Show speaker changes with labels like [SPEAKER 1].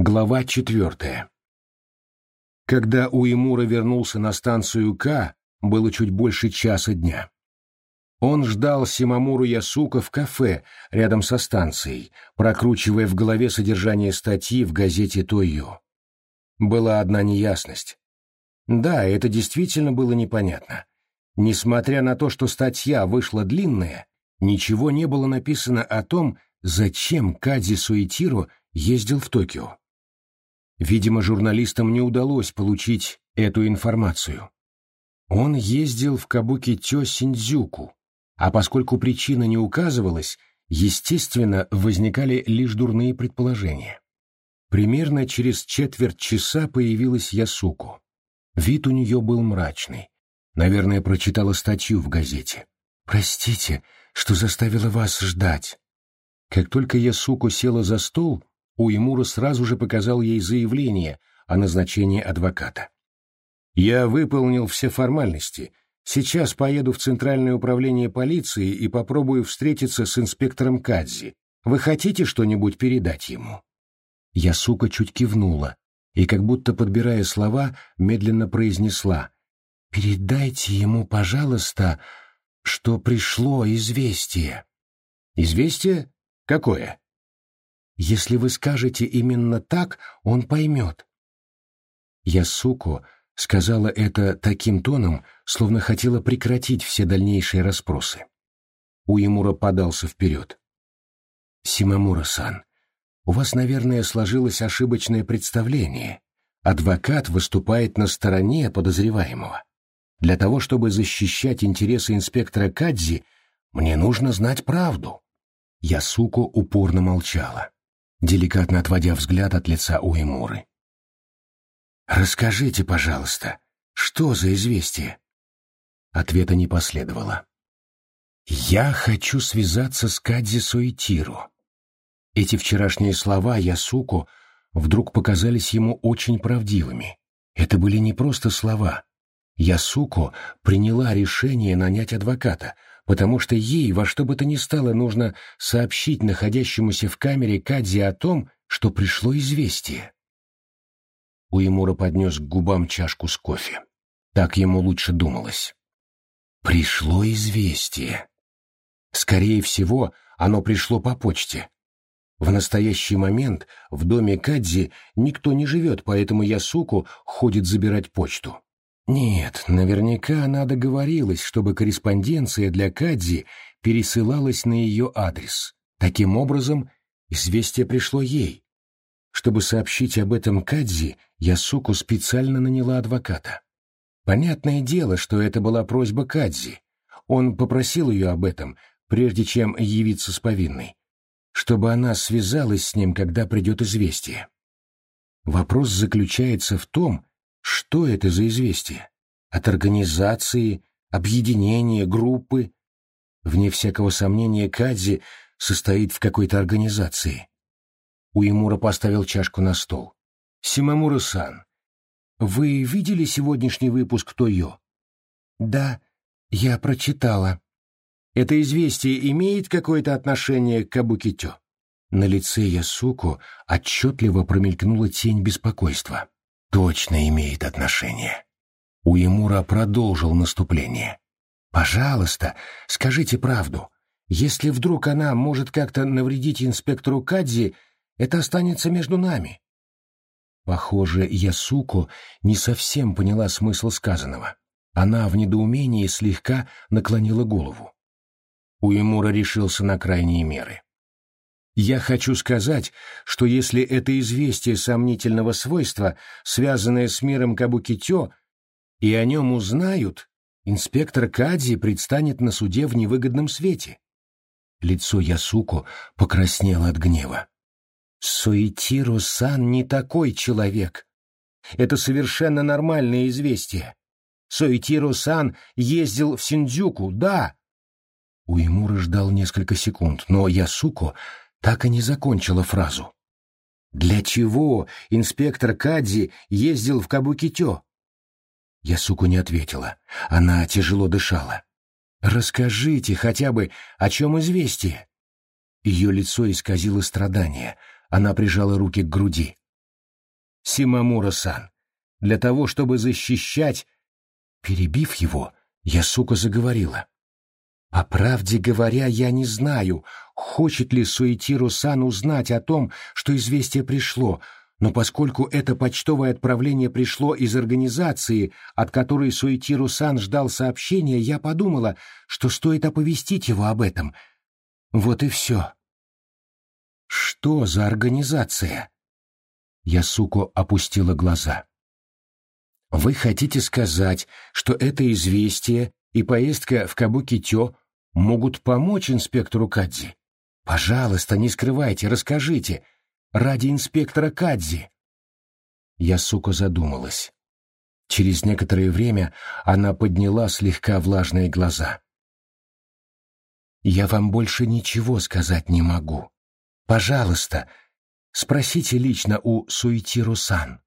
[SPEAKER 1] Глава четвертая. Когда Уэмура вернулся на станцию К, было чуть больше часа дня. Он ждал Симамуру Ясука в кафе рядом со станцией, прокручивая в голове содержание статьи в газете «Тойо». Была одна неясность. Да, это действительно было непонятно. Несмотря на то, что статья вышла длинная, ничего не было написано о том, зачем Кадзи Суэтиро ездил в Токио. Видимо, журналистам не удалось получить эту информацию. Он ездил в Кабуки-тё Синдзюку, а поскольку причина не указывалась, естественно, возникали лишь дурные предположения. Примерно через четверть часа появилась Ясуку. Вид у нее был мрачный. Наверное, прочитала статью в газете. «Простите, что заставила вас ждать». Как только Ясуку села за стол, Уэмура сразу же показал ей заявление о назначении адвоката. «Я выполнил все формальности. Сейчас поеду в Центральное управление полиции и попробую встретиться с инспектором Кадзи. Вы хотите что-нибудь передать ему?» Ясука чуть кивнула и, как будто подбирая слова, медленно произнесла «Передайте ему, пожалуйста, что пришло известие». «Известие? Какое?» Если вы скажете именно так, он поймет. Ясуко сказала это таким тоном, словно хотела прекратить все дальнейшие расспросы. Уемура подался вперед. «Симамура-сан, у вас, наверное, сложилось ошибочное представление. Адвокат выступает на стороне подозреваемого. Для того, чтобы защищать интересы инспектора Кадзи, мне нужно знать правду». Ясуко упорно молчала деликатно отводя взгляд от лица Уэмуры. «Расскажите, пожалуйста, что за известие?» Ответа не последовало. «Я хочу связаться с Кадзи Суэтиру». Эти вчерашние слова Ясуку вдруг показались ему очень правдивыми. Это были не просто слова. Ясуко приняла решение нанять адвоката — потому что ей во что бы то ни стало нужно сообщить находящемуся в камере Кадзи о том, что пришло известие. Уэмура поднес к губам чашку с кофе. Так ему лучше думалось. Пришло известие. Скорее всего, оно пришло по почте. В настоящий момент в доме Кадзи никто не живет, поэтому Ясуку ходит забирать почту. Нет, наверняка она договорилась, чтобы корреспонденция для Кадзи пересылалась на ее адрес. Таким образом, известие пришло ей. Чтобы сообщить об этом Кадзи, Ясуку специально наняла адвоката. Понятное дело, что это была просьба Кадзи. Он попросил ее об этом, прежде чем явиться с повинной, чтобы она связалась с ним, когда придет известие. Вопрос заключается в том, что это за известие? От организации, объединения, группы? Вне всякого сомнения, Кадзи состоит в какой-то организации. Уемура поставил чашку на стол. «Симамура-сан, вы видели сегодняшний выпуск Тойо?» «Да, я прочитала». «Это известие имеет какое-то отношение к Кабукитё?» На лице Ясуку отчетливо промелькнула тень беспокойства точно имеет отношение. Уемура продолжил наступление. «Пожалуйста, скажите правду. Если вдруг она может как-то навредить инспектору Кадзи, это останется между нами». Похоже, Ясуко не совсем поняла смысл сказанного. Она в недоумении слегка наклонила голову. Уемура решился на крайние меры. Я хочу сказать, что если это известие сомнительного свойства, связанное с миром Кабукитё, и о нем узнают, инспектор Кадзи предстанет на суде в невыгодном свете. Лицо Ясуко покраснело от гнева. Суэтиру-сан не такой человек. Это совершенно нормальное известие. Суэтиру-сан ездил в Синдзюку, да. Уэмура ждал несколько секунд, но Ясуко так и не закончила фразу. «Для чего инспектор Кадзи ездил в Кабукитё?» Ясуку не ответила. Она тяжело дышала. «Расскажите хотя бы, о чем известие?» Ее лицо исказило страдание. Она прижала руки к груди. Симамура-сан, для того, чтобы защищать...» Перебив его, я, сука, заговорила. По правде говоря, я не знаю, хочет ли Суэтиру-сан узнать о том, что известие пришло, но поскольку это почтовое отправление пришло из организации, от которой Суэтиру-сан ждал сообщения, я подумала, что стоит оповестить его об этом. Вот и все. Что за организация? Ясуко опустила глаза. Вы хотите сказать, что это известие и поездка в Кабуки-Тё могут помочь инспектору Кадзи? Пожалуйста, не скрывайте, расскажите. Ради инспектора Кадзи. Ясуко задумалась. Через некоторое время она подняла слегка влажные глаза. «Я вам больше ничего сказать не могу. Пожалуйста, спросите лично у Суитиру-сан».